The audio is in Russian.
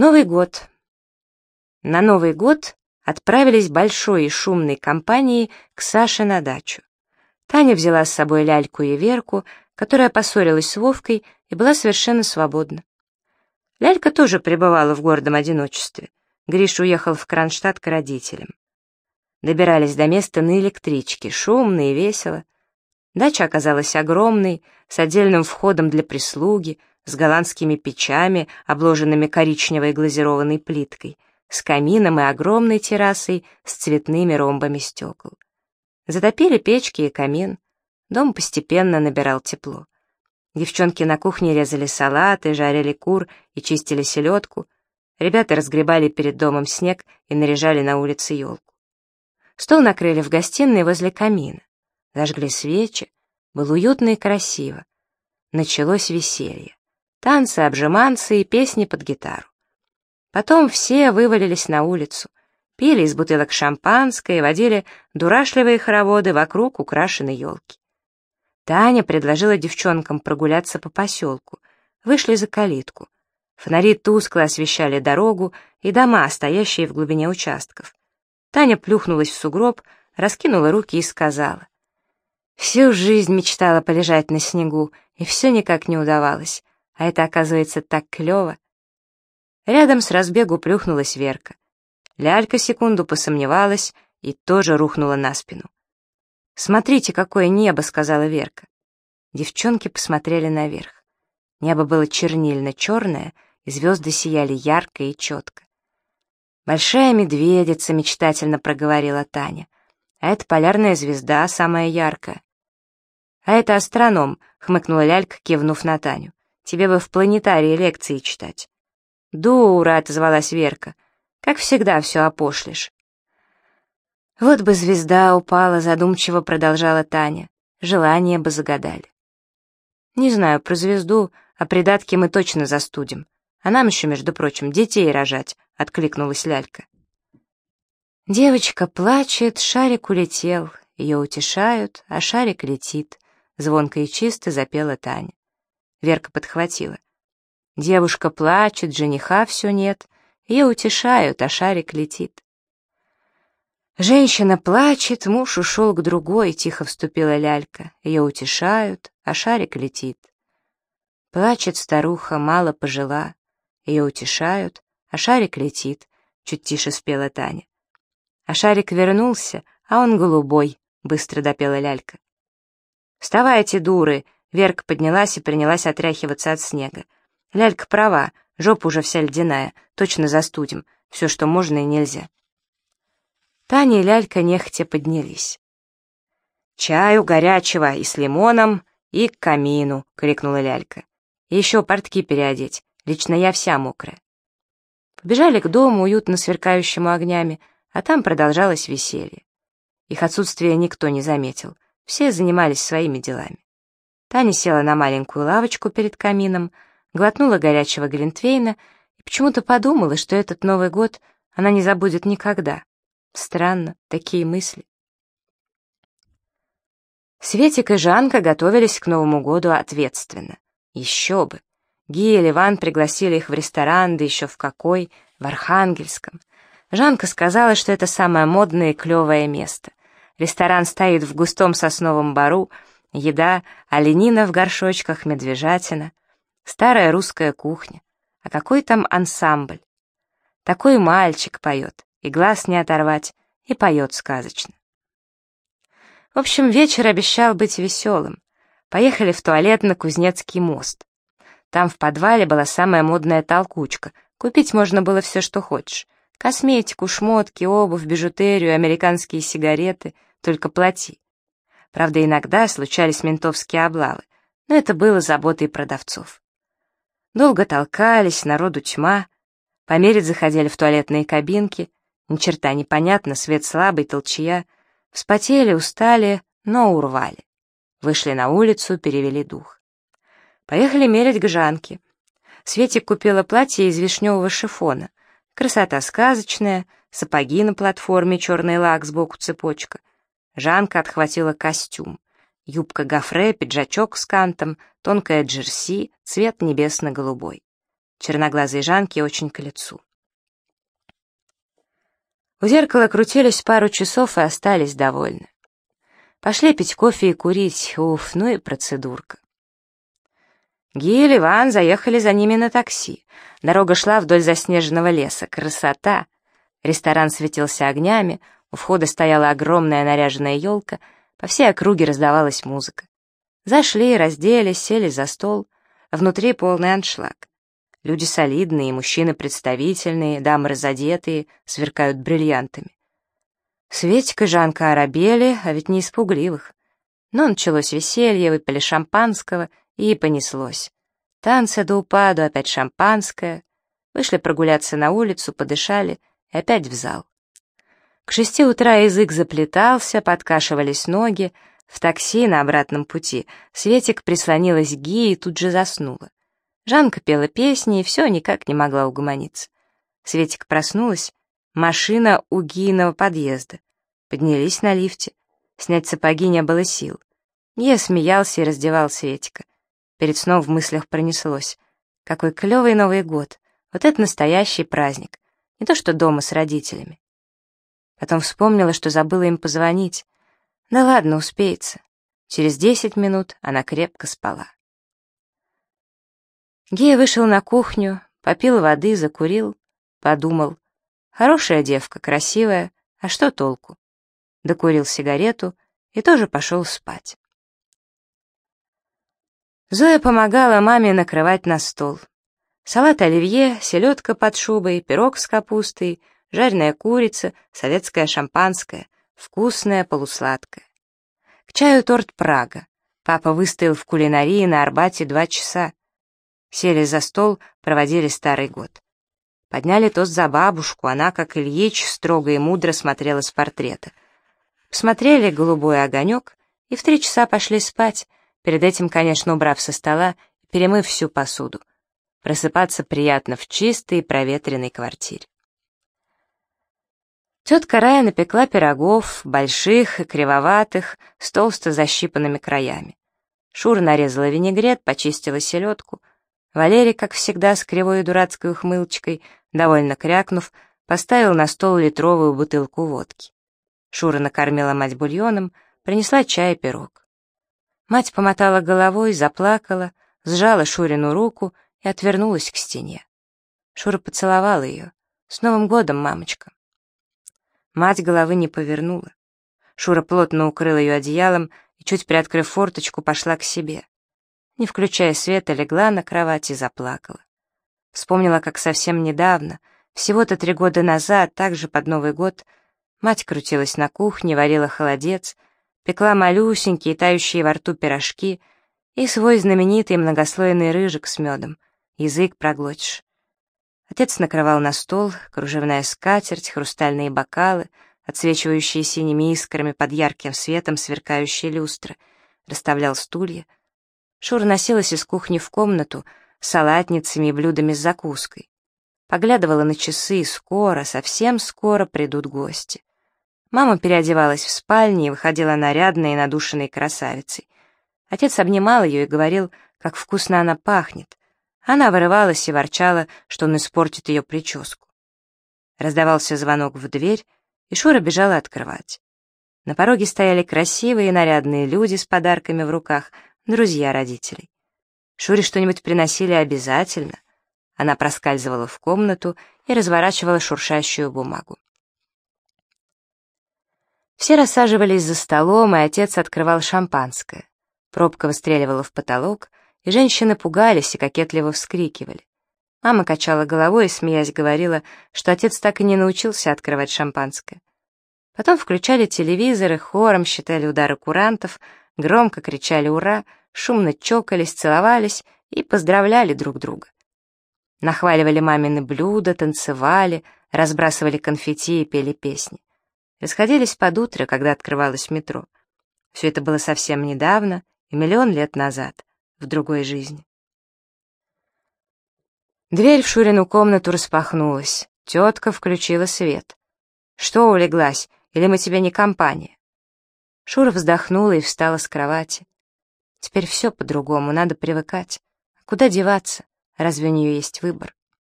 Новый год. На Новый год отправились большой и шумной компанией к Саше на дачу. Таня взяла с собой ляльку и Верку, которая поссорилась с Вовкой и была совершенно свободна. Лялька тоже пребывала в гордом одиночестве. Гриша уехал в Кронштадт к родителям. Добирались до места на электричке, шумно и весело. Дача оказалась огромной, с отдельным входом для прислуги, с голландскими печами, обложенными коричневой глазированной плиткой, с камином и огромной террасой с цветными ромбами стекол. Затопили печки и камин. Дом постепенно набирал тепло. Девчонки на кухне резали салаты, жарили кур и чистили селедку. Ребята разгребали перед домом снег и наряжали на улице елку. Стол накрыли в гостиной возле камина. Зажгли свечи. Было уютно и красиво. Началось веселье. Танцы, обжиманцы и песни под гитару. Потом все вывалились на улицу, пили из бутылок шампанское и водили дурашливые хороводы вокруг украшенной елки. Таня предложила девчонкам прогуляться по поселку. Вышли за калитку. Фонари тускло освещали дорогу и дома, стоящие в глубине участков. Таня плюхнулась в сугроб, раскинула руки и сказала. «Всю жизнь мечтала полежать на снегу, и все никак не удавалось. А это, оказывается, так клево. Рядом с разбегу плюхнулась Верка. Лялька секунду посомневалась и тоже рухнула на спину. «Смотрите, какое небо!» — сказала Верка. Девчонки посмотрели наверх. Небо было чернильно-черное, и звезды сияли ярко и четко. «Большая медведица», — мечтательно проговорила Таня. «А это полярная звезда, самая яркая». «А это астроном», — хмыкнула Лялька, кивнув на Таню. Тебе бы в планетарии лекции читать». «Дура!» — отозвалась Верка. «Как всегда все опошлишь». «Вот бы звезда упала», — задумчиво продолжала Таня. «Желание бы загадали». «Не знаю про звезду, а придатки мы точно застудим. А нам еще, между прочим, детей рожать», — откликнулась Лялька. Девочка плачет, шарик улетел, ее утешают, а шарик летит, звонко и чисто запела Таня. Верка подхватила. Девушка плачет, жениха все нет. Ее утешают, а шарик летит. Женщина плачет, муж ушел к другой, тихо вступила лялька. Ее утешают, а шарик летит. Плачет старуха, мало пожила. Ее утешают, а шарик летит, чуть тише спела Таня. А шарик вернулся, а он голубой, быстро допела лялька. «Вставайте, дуры!» Верка поднялась и принялась отряхиваться от снега. Лялька права, жопа уже вся ледяная, точно застудим, все, что можно и нельзя. Таня и Лялька нехотя поднялись. «Чаю горячего и с лимоном, и к камину!» — крикнула Лялька. «И еще портки переодеть, лично я вся мокрая». Побежали к дому, уютно сверкающему огнями, а там продолжалось веселье. Их отсутствие никто не заметил, все занимались своими делами. Таня села на маленькую лавочку перед камином, глотнула горячего глинтвейна и почему-то подумала, что этот Новый год она не забудет никогда. Странно, такие мысли. Светик и Жанка готовились к Новому году ответственно. Еще бы. Гия и Ливан пригласили их в ресторан, да еще в какой, в Архангельском. Жанка сказала, что это самое модное и клевое место. Ресторан стоит в густом сосновом бару, Еда, оленина в горшочках, медвежатина, старая русская кухня. А какой там ансамбль? Такой мальчик поет, и глаз не оторвать, и поет сказочно. В общем, вечер обещал быть веселым. Поехали в туалет на Кузнецкий мост. Там в подвале была самая модная толкучка. Купить можно было все, что хочешь. Косметику, шмотки, обувь, бижутерию, американские сигареты. Только плати. Правда, иногда случались ментовские облавы, но это было заботой продавцов. Долго толкались, народу тьма. Померить заходили в туалетные кабинки. Ни черта непонятно, свет слабый, толчья. Вспотели, устали, но урвали. Вышли на улицу, перевели дух. Поехали мерить к Жанке. Светик купила платье из вишневого шифона. Красота сказочная, сапоги на платформе, черный лак сбоку цепочка. Жанка отхватила костюм. Юбка гофре, пиджачок с кантом, тонкая джерси, цвет небесно-голубой. черноглазой Жанке очень к лицу. У зеркала крутились пару часов и остались довольны. Пошли пить кофе и курить, уф, ну и процедурка. Гиль и Иван заехали за ними на такси. Дорога шла вдоль заснеженного леса. Красота! Ресторан светился огнями, у входа стояла огромная наряженная елка, по всей округе раздавалась музыка. Зашли, разделись, сели за стол, внутри полный аншлаг. Люди солидные, мужчины представительные, дамы разодетые, сверкают бриллиантами. Светик и Жанка оробели, а ведь не испугливых. Но началось веселье, выпили шампанского, и понеслось. Танцы до упаду, опять шампанское. Вышли прогуляться на улицу, подышали и опять в зал. К шести утра язык заплетался, подкашивались ноги, в такси на обратном пути Светик прислонилась к Ги и тут же заснула. Жанка пела песни и все никак не могла угомониться. Светик проснулась, машина у Гииного подъезда. Поднялись на лифте. Снять сапоги не было сил. Я смеялся и раздевал Светика. Перед сном в мыслях пронеслось. Какой клевый Новый год. Вот это настоящий праздник. Не то что дома с родителями. Потом вспомнила, что забыла им позвонить. Да ладно, успеется. Через десять минут она крепко спала. Гея вышел на кухню, попил воды, закурил, подумал. Хорошая девка, красивая, а что толку? Докурил сигарету и тоже пошел спать. Зоя помогала маме накрывать на стол. Салат оливье, селедка под шубой, пирог с капустой, жареная курица, советское шампанское — Вкусное, полусладкое. К чаю торт Прага. Папа выстоял в кулинарии на Арбате два часа. Сели за стол, проводили старый год. Подняли тост за бабушку, она, как Ильич, строго и мудро смотрела с портрета. Посмотрели голубой огонек и в три часа пошли спать, перед этим, конечно, убрав со стола и перемыв всю посуду. Просыпаться приятно в чистой и проветренной квартире. Тетка Рая напекла пирогов, больших и кривоватых, с толсто защипанными краями. Шура нарезала винегрет, почистила селедку. Валерий, как всегда, с кривой и дурацкой ухмылочкой, довольно крякнув, поставил на стол литровую бутылку водки. Шура накормила мать бульоном, принесла чай и пирог. Мать помотала головой, заплакала, сжала Шурину руку и отвернулась к стене. Шура поцеловала ее. «С Новым годом, мамочка!» Мать головы не повернула. Шура плотно укрыла ее одеялом и, чуть приоткрыв форточку, пошла к себе. Не включая света, легла на кровать и заплакала. Вспомнила, как совсем недавно, всего-то три года назад, также под Новый год, мать крутилась на кухне, варила холодец, пекла малюсенькие, тающие во рту пирожки и свой знаменитый многослойный рыжик с медом. Язык проглотишь. Отец накрывал на стол, кружевная скатерть, хрустальные бокалы, отсвечивающие синими искрами под ярким светом сверкающие люстры, расставлял стулья. Шура носилась из кухни в комнату с салатницами и блюдами с закуской. Поглядывала на часы, скоро, совсем скоро придут гости. Мама переодевалась в спальне и выходила нарядной и надушенной красавицей. Отец обнимал ее и говорил, как вкусно она пахнет. Она вырывалась и ворчала, что он испортит ее прическу. Раздавался звонок в дверь, и Шура бежала открывать. На пороге стояли красивые и нарядные люди с подарками в руках, друзья родителей. Шуре что-нибудь приносили обязательно. Она проскальзывала в комнату и разворачивала шуршащую бумагу. Все рассаживались за столом, и отец открывал шампанское. Пробка выстреливала в потолок, и женщины пугались и кокетливо вскрикивали. Мама качала головой и, смеясь, говорила, что отец так и не научился открывать шампанское. Потом включали телевизоры, хором считали удары курантов, громко кричали «Ура!», шумно чокались, целовались и поздравляли друг друга. Нахваливали мамины блюда, танцевали, разбрасывали конфетти и пели песни. Расходились под утро, когда открывалось метро. Все это было совсем недавно и миллион лет назад в другой жизни. Дверь в Шурину комнату распахнулась. Тетка включила свет. «Что, улеглась? Или мы тебе не компания?» Шура вздохнула и встала с кровати. «Теперь все по-другому, надо привыкать. Куда деваться? Разве у нее есть выбор?